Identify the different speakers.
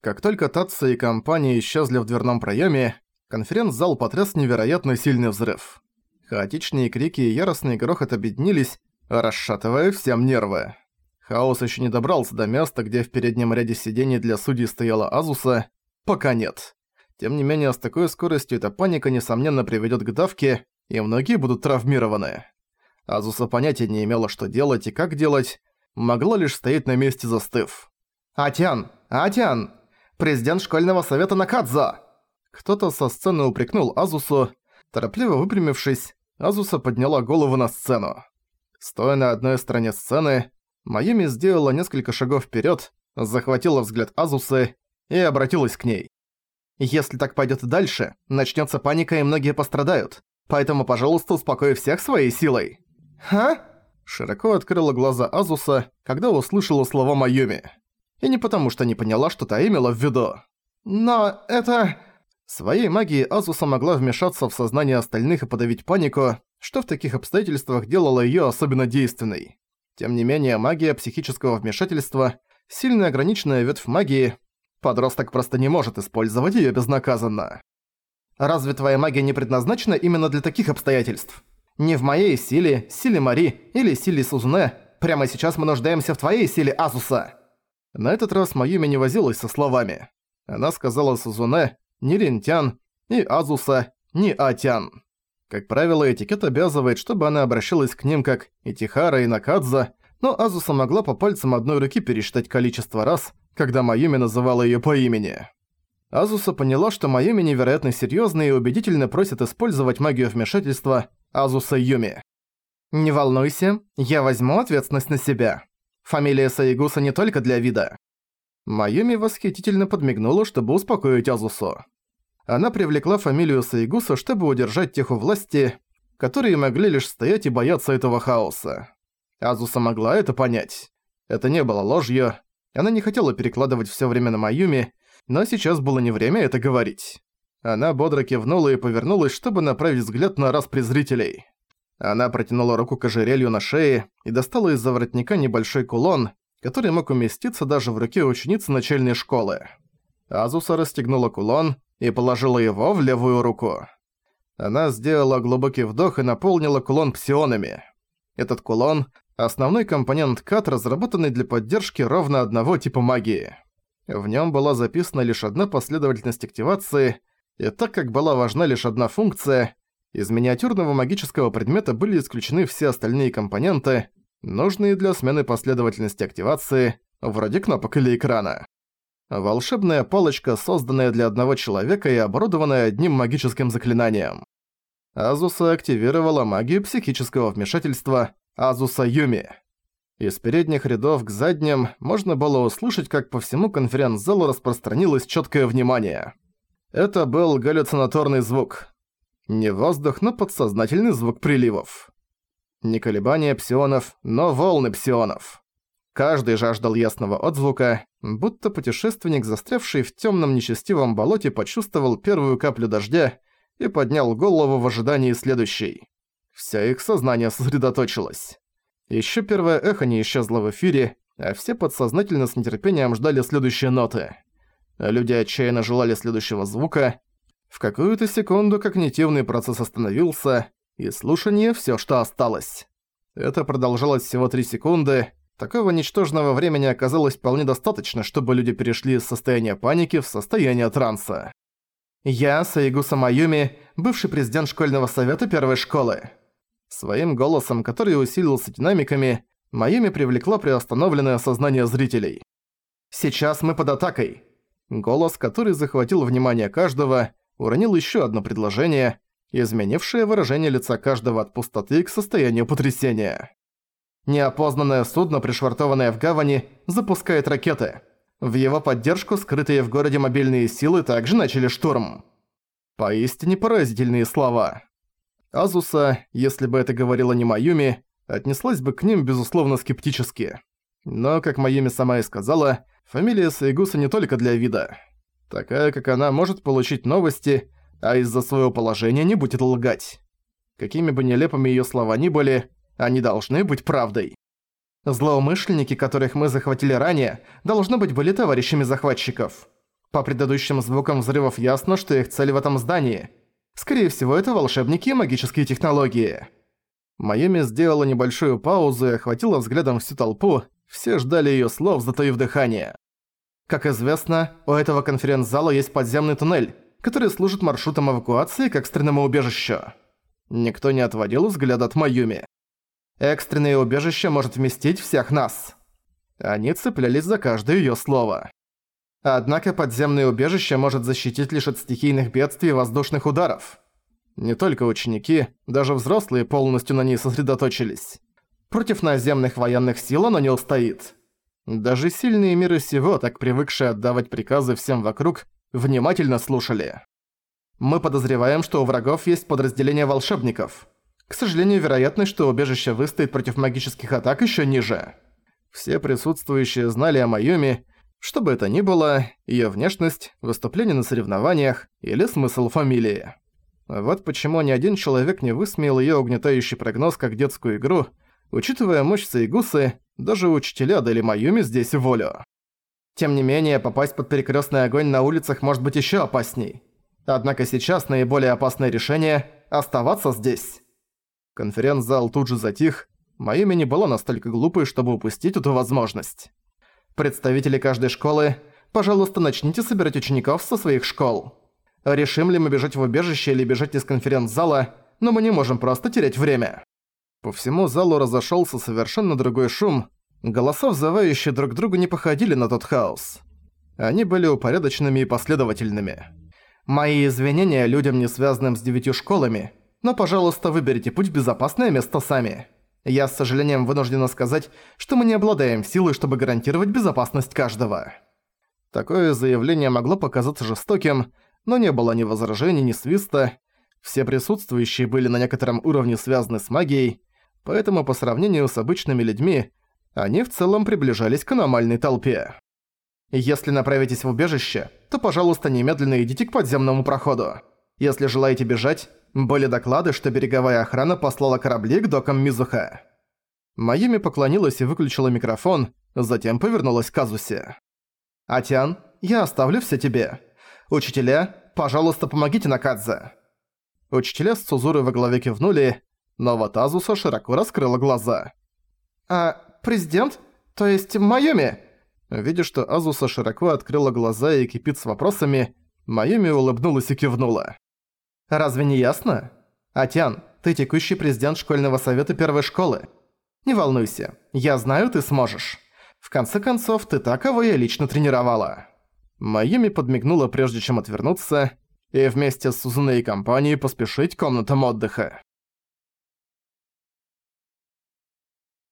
Speaker 1: Как только Татса и компания исчезли в дверном проеме, конференц-зал потряс невероятно сильный взрыв. Хаотичные крики и яростный грохот объединились, расшатывая всем нервы. Хаос еще не добрался до места, где в переднем ряде сидений для судей стояла Азуса, пока нет. Тем не менее, с такой скоростью эта паника, несомненно, приведет к давке, и многие будут травмированы. Азуса понятия не имела, что делать и как делать, могла лишь стоять на месте застыв. «Атян! Атян! Президент школьного совета Накадза!» Кто-то со сцены упрекнул Азусу. Торопливо выпрямившись, Азуса подняла голову на сцену. Стоя на одной стороне сцены, Майюми сделала несколько шагов вперед, захватила взгляд Азусы и обратилась к ней. «Если так пойдет дальше, начнется паника и многие пострадают. Поэтому, пожалуйста, успокой всех своей силой». «Ха?» Широко открыла глаза Азуса, когда услышала слова Майюми и не потому что не поняла, что та имела в виду. Но это... Своей магией Азуса могла вмешаться в сознание остальных и подавить панику, что в таких обстоятельствах делало её особенно действенной. Тем не менее, магия психического вмешательства – сильно ограниченная ветвь магии, подросток просто не может использовать её безнаказанно. Разве твоя магия не предназначена именно для таких обстоятельств? Не в моей силе, силе Мари или силе Сузуне, прямо сейчас мы нуждаемся в твоей силе Азуса. На этот раз Майюми не возилась со словами. Она сказала Сузуне, ни Ринтян, ни Азуса, ни Атян. Как правило, этикет обязывает, чтобы она обращалась к ним как Итихара и Накадза, но Азуса могла по пальцам одной руки пересчитать количество раз, когда Майюми называла её по имени. Азуса поняла, что Майюми невероятно серьёзно и убедительно просит использовать магию вмешательства Азуса Юми. «Не волнуйся, я возьму ответственность на себя», Фамилия Саигуса не только для вида. Майюми восхитительно подмигнула, чтобы успокоить Азусу. Она привлекла фамилию Саигуса, чтобы удержать тех у власти, которые могли лишь стоять и бояться этого хаоса. Азуса могла это понять. Это не было ложью. Она не хотела перекладывать всё время на Майюми, но сейчас было не время это говорить. Она бодро кивнула и повернулась, чтобы направить взгляд на раз презрителей. Она протянула руку к ожерелью на шее и достала из-за воротника небольшой кулон, который мог уместиться даже в руке ученицы начальной школы. Азуса расстегнула кулон и положила его в левую руку. Она сделала глубокий вдох и наполнила кулон псионами. Этот кулон – основной компонент КАТ, разработанный для поддержки ровно одного типа магии. В нем была записана лишь одна последовательность активации, и так как была важна лишь одна функция, из миниатюрного магического предмета были исключены все остальные компоненты, нужные для смены последовательности активации, вроде кнопок или экрана. Волшебная палочка, созданная для одного человека и оборудованная одним магическим заклинанием. Азуса активировала магию психического вмешательства Азуса Юми. Из передних рядов к задним можно было услышать, как по всему конференц-залу распространилось четкое внимание. Это был галлюцинаторный звук. Не воздух, но подсознательный звук приливов. Не колебания псионов, но волны псионов. Каждый жаждал ясного отзвука, будто путешественник, застрявший в темном нечестивом болоте, почувствовал первую каплю дождя и поднял голову в ожидании следующей. Вся их сознание сосредоточилось. Еще первое эхо не исчезло в эфире, а все подсознательно с нетерпением ждали следующие ноты. Люди отчаянно желали следующего звука, в какую-то секунду когнитивный процесс остановился, и слушание всё, что осталось. Это продолжалось всего 3 секунды. Такого ничтожного времени оказалось вполне достаточно, чтобы люди перешли из состояния паники в состояние транса. «Я, Саигуса Майюми, бывший президент школьного совета первой школы». Своим голосом, который усилился динамиками, Майюми привлекла приостановленное сознание зрителей. «Сейчас мы под атакой». Голос, который захватил внимание каждого, уронил еще одно предложение, изменившее выражение лица каждого от пустоты к состоянию потрясения. Неопознанное судно, пришвартованное в гавани, запускает ракеты. В его поддержку скрытые в городе мобильные силы также начали штурм. Поистине поразительные слова. Азуса, если бы это говорила не Майюми, отнеслась бы к ним, безусловно, скептически. Но, как Майюми сама и сказала, фамилия Сайгуса не только для вида. Такая, как она, может получить новости, а из-за своего положения не будет лгать. Какими бы нелепыми её слова ни были, они должны быть правдой. Злоумышленники, которых мы захватили ранее, должно быть были товарищами захватчиков. По предыдущим звукам взрывов ясно, что их цель в этом здании. Скорее всего, это волшебники и магические технологии. Майами сделала небольшую паузу и охватила взглядом всю толпу, все ждали её слов, затаив дыхание. Как известно, у этого конференц-зала есть подземный туннель, который служит маршрутом эвакуации к экстренному убежищу. Никто не отводил взгляд от Майюми. Экстренное убежище может вместить всех нас. Они цеплялись за каждое её слово. Однако подземное убежище может защитить лишь от стихийных бедствий и воздушных ударов. Не только ученики, даже взрослые полностью на ней сосредоточились. Против наземных военных сил оно не устоит. Даже сильные миры сего, так привыкшие отдавать приказы всем вокруг, внимательно слушали. Мы подозреваем, что у врагов есть подразделение волшебников. К сожалению, вероятность, что убежище выстоит против магических атак еще ниже. Все присутствующие знали о Майюми, что бы это ни было, её внешность, выступление на соревнованиях или смысл фамилии. Вот почему ни один человек не высмеял её угнетающий прогноз как детскую игру, учитывая мощь Сайгусы, даже учителя дали Майюми здесь волю. Тем не менее, попасть под перекрёстный огонь на улицах может быть ещё опасней. Однако сейчас наиболее опасное решение – оставаться здесь. Конференц-зал тут же затих, Майюми не была настолько глупой, чтобы упустить эту возможность. Представители каждой школы, пожалуйста, начните собирать учеников со своих школ. Решим ли мы бежать в убежище или бежать из конференц-зала, но мы не можем просто терять время. По всему залу разошелся совершенно другой шум. Голоса, взывающие друг другу, не походили на тот хаос. Они были упорядоченными и последовательными. Мои извинения людям, не связанным с девятью школами, но, пожалуйста, выберите путь в безопасное место сами. Я с сожалением вынуждена сказать, что мы не обладаем силой, чтобы гарантировать безопасность каждого. Такое заявление могло показаться жестоким, но не было ни возражений, ни свиста. Все присутствующие были на некотором уровне связаны с магией, поэтому по сравнению с обычными людьми, они в целом приближались к аномальной толпе. Если направитесь в убежище, то, пожалуйста, немедленно идите к подземному проходу. Если желаете бежать, были доклады, что береговая охрана послала корабли к докам Мизуха. Майюми поклонилась и выключила микрофон, затем повернулась к Казусе. «Атян, я оставлю все тебе. Учителя, пожалуйста, помогите Накадзе». Учителя с Цузурой во главе кивнули, но вот Азуса широко раскрыла глаза. «А, президент? То есть Майюми?» Видя, что Азуса широко открыла глаза и кипит с вопросами, Майюми улыбнулась и кивнула. Разве не ясно? Атян, ты текущий президент школьного совета первой школы. Не волнуйся, я знаю, ты сможешь. В конце концов, ты та, кого я лично тренировала». Майюми подмигнула прежде чем отвернуться, и вместе с Сузуной и компанией поспешить к комнатам отдыха.